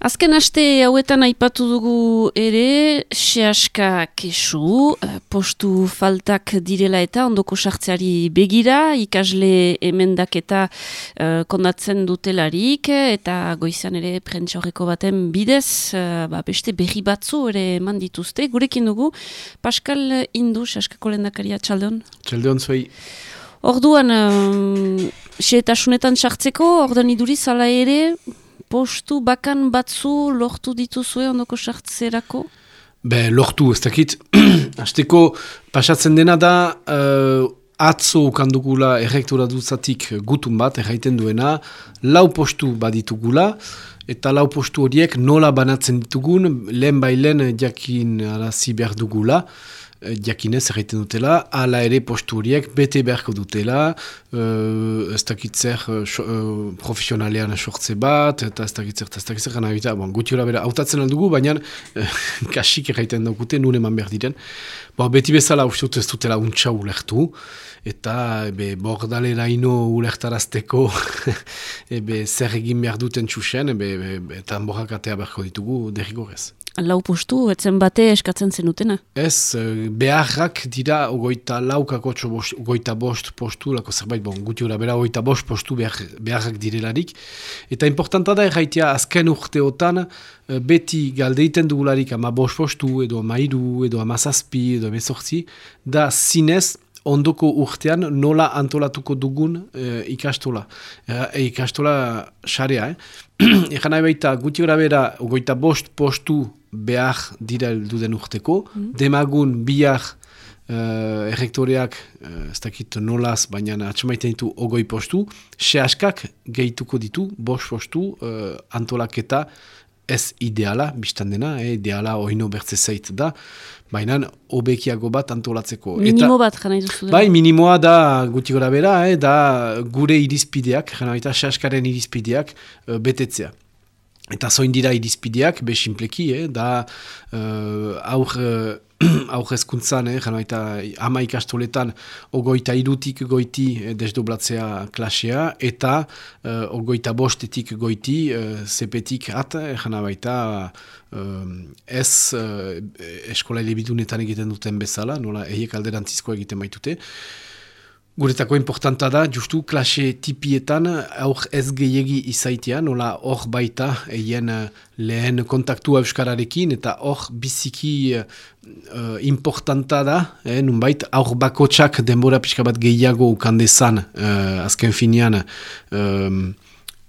Azken aste hauetan aipatu dugu ere, sehaska kesu, eh, postu faltak direla eta ondoko sartzeari begira, ikasle emendaketa uh, kondatzen dutelarik, eta goizan ere prentsa horreko baten bidez, uh, ba, beste berri batzu ere eman dituzte. Gurekin dugu, Pascal Indu, sehaskako lendakaria, txaldeon? Txaldeon zuei. Orduan, um, seetasunetan sartzeko, orduan iduriz ala ere, postu bakan batzu lortu dituzue ondoko sartzerako? Be, lortu, ez dakit. Azteko, pasatzen dena da, uh, atzo kandukula errektora duzatik gutun bat, erraiten duena, lau postu baditugula, eta lau postu horiek nola banatzen ditugun, lehen bailen jakin arazi behar dugula. Eh, jakinez egiten dutela, ala ere postu horiek bete beharko dutela, uh, ez dakitzer uh, profesionalean sortze bat, eta ez dakitzer, ez dakitzer gana egita, bon, guti hori bera autatzen aldugu, baina uh, kasik egiten daukute, nune eman behar diren. Bo, beti bezala uste dut ez dutela untsa ulertu, eta ebe, bordalera ino ulertarazteko ebe, zer egin behar duten txusen, ebe, ebe, eta borrakatea beharko ditugu derrigorez lau postu, etzen bate eskatzen zenutena? Ez, eh, beharrak dira ogoita laukako bost, ogoita bost postu, lako zerbait, bon, guti hori bera ogoita bost postu behar, beharrak direlarik. Eta importanta da erraitea azken urteotan eh, beti galdeiten dugularik ama bost postu, edo ama iru, edo ama zazpi, edo emezortzi, da zinez, ondoko urtean nola antolatuko dugun e, ikastola. E, ikastola xarea, eh? Egan nahi baita, guti gara bera, goita bost postu behar dira duden urteko, mm. demagun bihar uh, errektoreak, uh, ez dakit nolaz, baina atxamaiten ditu ogoi postu, se askak gehituko ditu, bost postu, uh, antolaketa ez ideala, biztan dena, eh, ideala oino bertze zait da, baina obekiago bat antolatzeko. Minimo bat, jana izuzu Bai, minimoa da guti gora bera, eh, da gure irizpideak, jana baita sehaskaren irizpideak uh, betetzea. Eta zoin dira irizpideak, be simpleki, eh, da uh, aur... Uh, aurrezkuntzan, eh, jano eta ama ikastoletan ogoita irutik goiti eh, desdoblatzea klasea, eta eh, ogoita bostetik goiti zepetik at, eh, jana baita eh, ez eh, eskola elebidunetan egiten duten bezala, nola eiek alderantzizkoa egiten baitute, Guretako importanta da, justu klase tipietan aur ez gehiagi izaitean, nola hor baita eien eh, lehen kontaktua euskararekin, eta hor biziki uh, importanta da, eh, nunbait aur bakotsak denbora pixka bat gehiago ukandezan uh, azken finean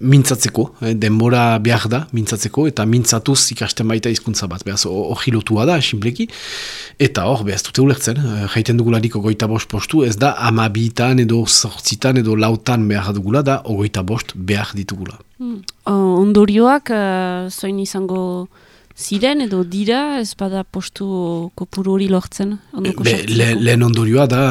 mintzatzeko, eh, denbora behar da mintzatzeko, eta mintzatuz ikasten baita hizkuntza bat, behaz hori lotua da, esinpleki, eta hor, behaz dute ulertzen, eh, jaiten dugulariko goita bost postu, ez da amabitan edo sortzitan edo lautan behar dugula, da ogoita bost behar ditugula. Hmm. ondorioak, uh, zoin izango ziren edo dira ez bada postu kopuru hori lortzen? Be, le, lehen ondorioa da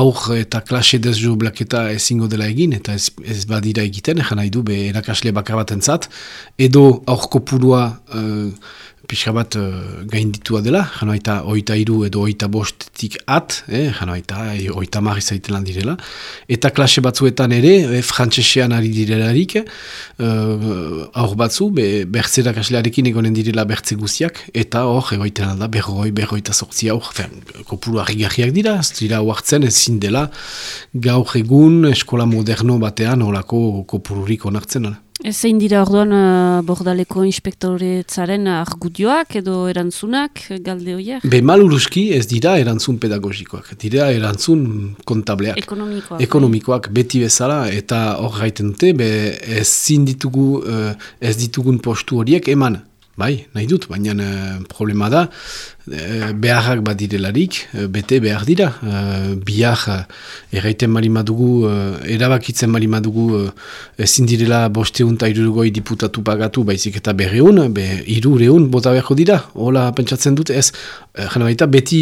aur eta klase dezio blaketa ezingo dela egin eta ez, ez badira egiten, egan nahi du, be erakasle bakar bat entzat, edo aur kopurua uh, pixka bat uh, gainditua dela, jano eta oita iru edo oita bostetik at, eh, jano eta oita marri zaiten lan direla, eta klase batzuetan ere, eh, frantsesean ari direlarik, uh, aur batzu, be, bertzerak aslearekin egonen direla bertze guziak, eta hor, egoiten alda, berroi, berroita sortzi aur, kopuru harri dira, ez dira huartzen, ezin dela, gaur egun eskola moderno batean olako kopururik onartzen. Ezein dira orduan uh, bordaleko inspektoretzaren argudioak edo erantzunak galde horiek? Be maluruski ez dira erantzun pedagogikoak, dira erantzun kontableak. Ekonomikoak. Ekonomikoak beti bezala eta hor gaiten dute, be ez ditugu, uh, ez ditugun postu horiek eman. Bai, nahi dut, baina uh, problema da, uh, beharrak badirelarik, uh, bete behar dira. Bihar uh, erraiten mali madugu, uh, erabakitzen mali madugu, uh, ezin direla bosteun eta irurgoi diputatu pagatu, baizik eta berreun, be, irureun bota beharko dira. Hola, pentsatzen dut, ez, uh, jena baita, beti,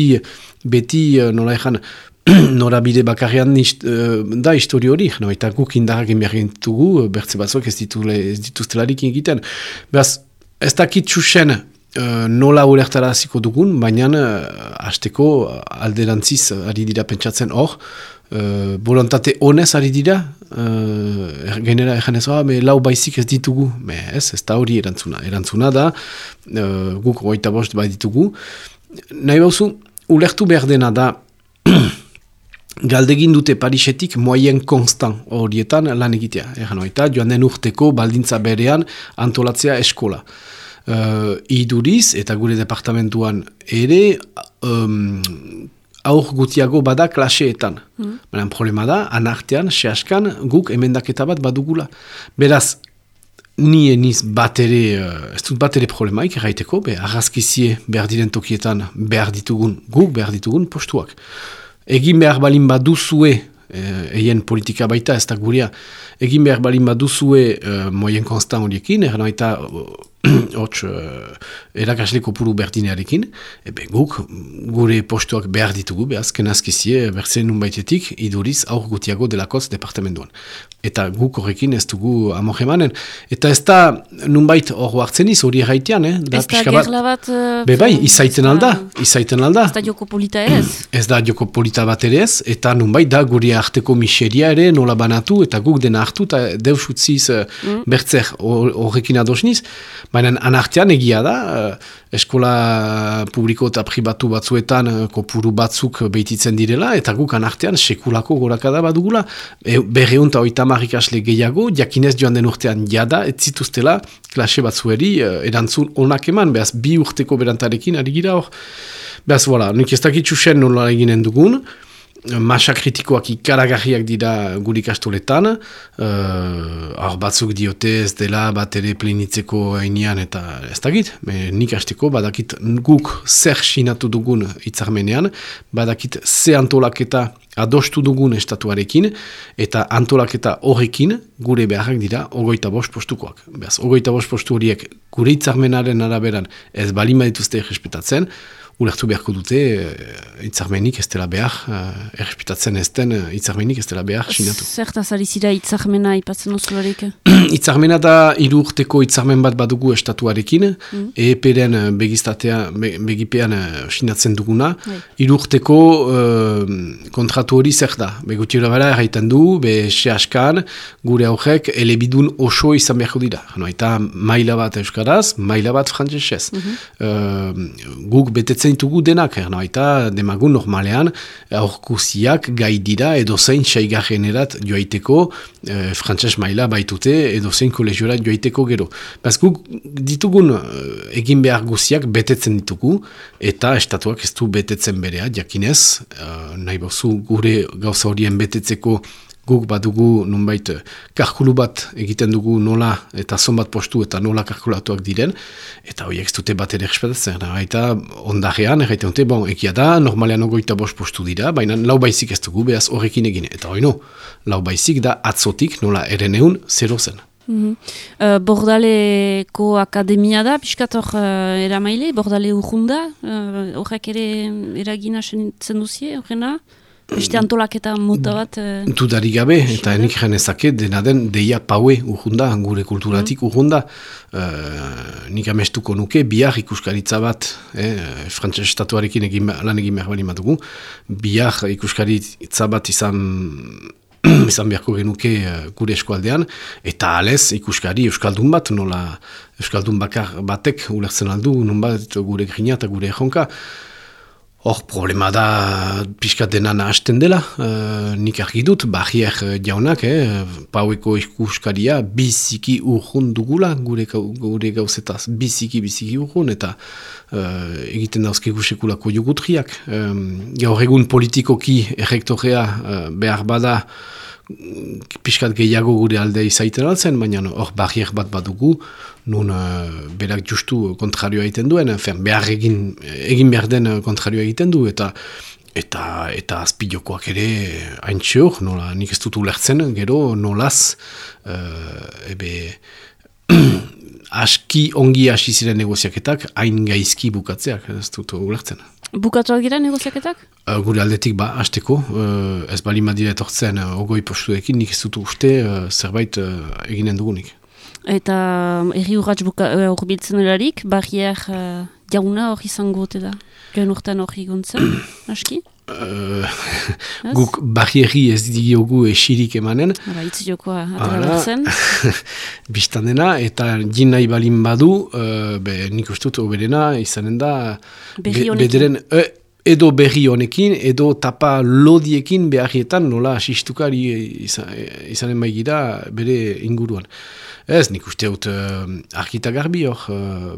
beti nola ezan, norabide bakarrian ist, uh, da histori hori, jena baita guk indarrak inbergin dugu, bertze batzuk ez, ez dituztelarik egiten. Beraz, Ez dakit txusen uh, nola urektara hasiko dugun, baina uh, hasteko alderantziz ari dira pentsatzen hor, uh, volontate honez ari dira, uh, genera egan ez, ah, lau baizik ez ditugu, me, ez, ez da hori erantzuna. Erantzuna da, uh, guk goita bost bai ditugu. Nahi bauzu, ulertu behar dena da, galdegin dute Parisetik moaien konstant horietan lan egitea. Egan oita, joan den urteko baldintza berean antolatzea eskola. Uh, iduriz eta gure departamentuan ere um, aur gutiago bada klaseetan. Mm. problema da, anartean, sehaskan, guk emendaketa bat badugula. Beraz, ni eniz bat ere, uh, ez dut bat ere problemaik erraiteko, be, arrazkizie behar diren tokietan behar ditugun, guk behar ditugun postuak. Egin behar balin baduzue, eh, eien politika baita, ez da guria, egin behar balin baduzue uh, moien konstant horiekin, erran baita hots uh, erakasle kopuru berdinearekin, ebe guk gure postuak behar ditugu, behazken azkizie berzen nun baitetik iduriz aur gutiago delakotz departamentuan. Eta guk horrekin ez dugu amore manen. Eta ez da nunbait hor hartzen iz hori erraitean, eh? Da ez da gerla bat... Uh, Be bai, izaiten alda, izaiten alda. Ez da joko polita ere ez? Ez da joko polita bat ere ez, eta nunbait da guri arteko miseria ere nola banatu, eta guk dena hartu, eta deus utziz uh, mm. bertzer horrekin adosniz. Baina anartean egia da, uh, eskola publiko eta pribatu batzuetan uh, kopuru batzuk behititzen direla, eta guk anartean sekulako gorakada badugula. E, Berreun eta oita asle gehiago, jakinez joan den urtean jada, ez zituztela klase batzueri uh, erantzun onak eman, behaz bi urteko berantarekin ari gira hor. Behaz, voilà, nik ez dakitxu sen nola eginen dugun, masa kritikoak ikaragarriak dira guri kastoletan, uh, batzuk diote ez dela bat ere plenitzeko hainian eta ez dakit, nik hasteko badakit guk zer sinatu dugun itzarmenean, badakit ze antolaketa adostu dugun estatuarekin, eta antolaketa horrekin gure beharrak dira ogoita bost postukoak. Beaz, ogoita bost postu horiek gure itzarmenaren araberan ez balima dituzte respetatzen, ulertu beharko dute uh, itzarmenik ez dela behar, uh, errespitatzen ez den uh, itzarmenik ez dela behar sinatu. Zertaz ari zira itzarmena ipatzen ozularik? itzarmena da iru urteko bat badugu estatuarekin, mm. Begiztatea, begipean sinatzen duguna. Bai. Iru urteko uh, kontratu hori zer da. Beguti bera erraiten du, be se askan, gure aurrek elebidun oso izan beharko dira. Hano, eta maila bat euskaraz, maila bat frantzesez. Mm -hmm. guk betetzen ditugu denak, erna baita demagun normalean aurkuziak gai dira edo zein saigarrenerat joaiteko e, frantses maila baitute edo zein kolegiorat joaiteko gero. Bazkuk ditugun eh, egin behar guziak betetzen ditugu eta estatuak ez du betetzen berea, jakinez, e, nahi bozu gure gauza horien betetzeko guk badugu nunbait karkulu bat egiten dugu nola eta zonbat postu eta nola karkulatuak diren, eta horiek ez dute bat ere respetatzen. Eta ondarean, erraiten dute, bon, ekia da, normalean ogoita bost postu dira, baina lau baizik ez dugu, behaz horrekin egin. Eta hori no, lau baizik da atzotik nola eren egun zero zen. Mm -hmm. uh, bordaleko akademia da, piskat hor uh, eramaile, bordale urrunda, uh, ere eragina zen duzie, horrena? Beste antolaketa mota bat... Uh... Eh, Tudari gabe, eta enik genezake dena den deia paue urrunda, gure kulturatik mm. urrunda. Uh, nik amestuko nuke, bihar ikuskaritza bat, eh, frantses estatuarekin egin, lan egin behar bali matugu, bihar ikuskaritza bat izan... izan beharko genuke uh, gure eskualdean, eta alez ikuskari euskaldun bat, nola euskaldun bakar batek ulertzen aldu, nun bat gure grina eta gure ejonka, Hor, problema da pixkat dena nahasten dela, uh, nik argi dut, barriak jaunak, eh, paueko ikuskaria biziki urrun dugula gure, gure gauzetaz, biziki, biziki urrun, eta uh, egiten dauzkigu sekulako jugutriak. Um, gaur egun politikoki errektorea uh, behar bada pixkat gehiago gure alde izaiten altzen, baina hor barriak bat badugu, nun uh, berak justu kontrarioa egiten duen, fen, behar egin, egin behar den kontrarioa egiten du, eta eta eta azpilokoak ere hain txor, nola nik ez dut ulertzen, gero nolaz, uh, ebe, aski ongi hasi ziren negoziaketak, hain gaizki bukatzeak, ez dut ulertzen. Bukatuak dira negoziaketak? Uh, gure aldetik ba, hasteko, uh, ez bali madira etortzen uh, ogoi postuekin, nik ez dut uste uh, zerbait uh, eginen dugunik. Eta erri urratz hor biltzen erarik, barriak uh, jauna hori izango gote da? Joan urtean hori gontzen, aski? Uh, guk barrieri ez diogu esirik emanen. Hala, itzi jokoa atera zen. Bistan dena, eta jin nahi balin badu, uh, be, nik ustut oberena izanen da... Berri honekin. bederen, edo berri honekin, edo tapa lodiekin beharrietan nola asistukari izanen baigira bere inguruan. Ez, nik uste dut uh, arkita garbi hor, uh,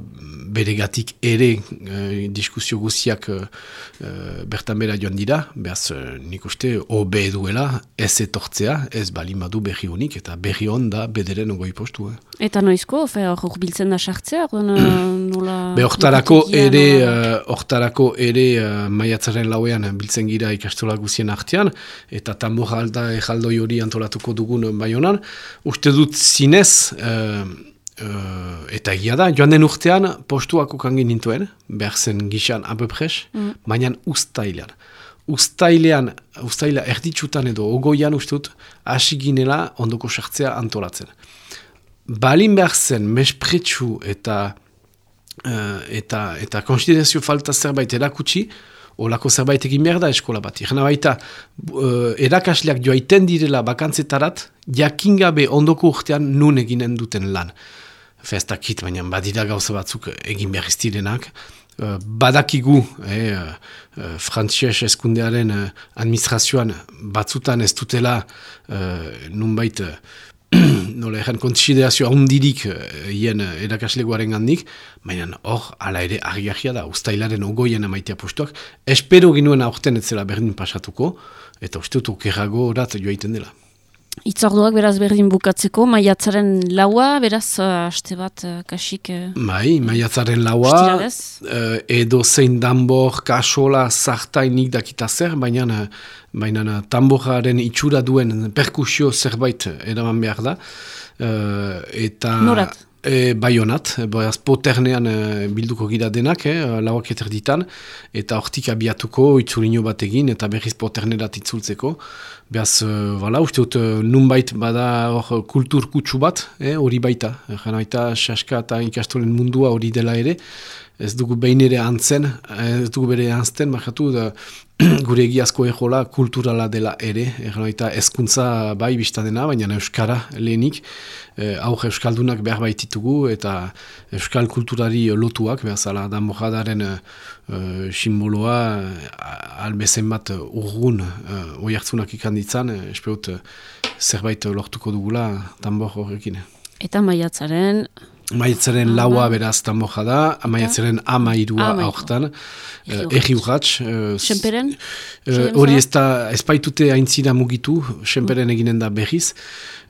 beregatik ere uh, diskusio guziak uh, bertan bera joan dira, behaz uh, nik uste obe duela ez etortzea, ez bali madu berri honik, eta berri hon da bederen ogoi postu. Eh. Eta noizko, hor biltzen da sartzea, nola... Be hortarako ere, hortarako ere uh, maiatzaren lauean biltzen gira ikastola guzien artean, eta tambor alda ejaldoi hori antolatuko dugun baionan, uste dut zinez, Uh, eta egia da, joan den urtean postuak ukangin nintuen, behar zen gixan abepres, mm. baina ustailean. Ustailean, ustaila erditsutan edo ogoian ustut, hasi ginela ondoko sartzea antolatzen. Balin behar zen, mespretsu eta, uh, eta, eta konsiderazio falta zerbait erakutsi, olako zerbait egin behar da eskola bat. Egen baita, uh, erakasleak joaiten direla bakantzetarat, jakingabe ondoko urtean nun eginen duten lan. Festakit, baina badira gauza batzuk egin behar iztirenak. Uh, badakigu, eh, uh, frantzies eskundearen administrazioan batzutan ez dutela uh, nunbait nola egen kontsiderazio ahondirik eh, hien uh, erakaslegoaren gandik, baina hor, ala ere, argi da, ustailaren ogoien amaitea postuak, espero ginuen aurten ez zela berdin pasatuko, eta uste dut okerrago horat joaiten dela. Itzorduak beraz berdin bukatzeko, maiatzaren laua, beraz, uh, aste bat, uh, kasik... Uh, bai, maiatzaren laua, uh, edo zein danbor, kasola, zartainik dakita zer, baina baina tamboraren itxura duen perkusio zerbait eraman behar da. Uh, eta... Norat? E, baionat, boaz, poternean e, bilduko gira denak, e, lauak eterditan, eta hortik abiatuko itzulino bat egin, eta berriz poternerat itzultzeko. Beaz, e, uste dut, nunbait bada hor kultur kutsu bat, hori baita. Jana baita, saska eta ikastolen mundua hori dela ere, ez dugu behin ere antzen, ez dugu bere antzten, markatu, da, gure egiazko egola kulturala dela ere, egon baita ezkuntza bai biztadena, baina euskara lehenik, e, aur euskaldunak behar baititugu, eta euskal kulturari lotuak, behar zala, da mojadaren e, simboloa, albezen bat urgun, e, oi hartzunak ikanditzan, e, espeut zerbait lortuko dugula, tambor horrekin. Eta maiatzaren, Maiatzaren laua beraz tamboja da, maiatzaren ama irua aurtan, erri urratx. Semperen? Hori ez da, ez baitute haintzira mugitu, Semperen eginen da berriz.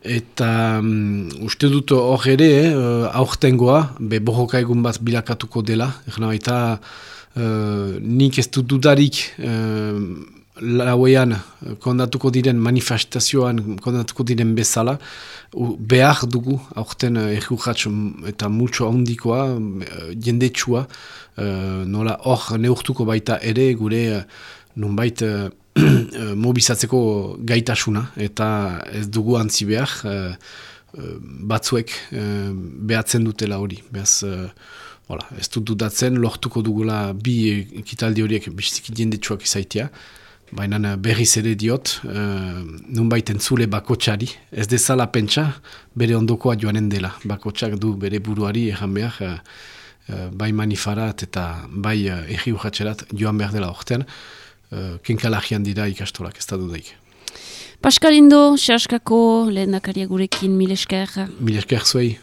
Eta um, uste dut hor ere, uh, aurtengoa, be bohoka egun bat bilakatuko dela. Erna baita, uh, nik ez dut dudarik, uh, lauean kondatuko diren manifestazioan kondatuko diren bezala, behar dugu aurten uh, eta multso handikoa, uh, jendetsua, uh, nola hor neurtuko baita ere gure nunbait uh, mobizatzeko gaitasuna, eta ez dugu antzi behar, batzuek behatzen dutela hori. Beaz, uh, ez dut dudatzen, lortuko dugula bi ekitaldi horiek biziki jendetsuak izaitia, Baina berriz ere diot, uh, nunbait entzule bakotxari, ez dezala pentsa, bere ondokoa joanen dela. Bakotxak du bere buruari egan behar, uh, bai manifarat eta bai uh, erri urratxerat joan behar dela ortean, uh, kenkalagian dira ikastolak, ez da dudaik. Paskalindo, xaskako, lehen dakaria gurekin, mil esker. Mil esker zuei.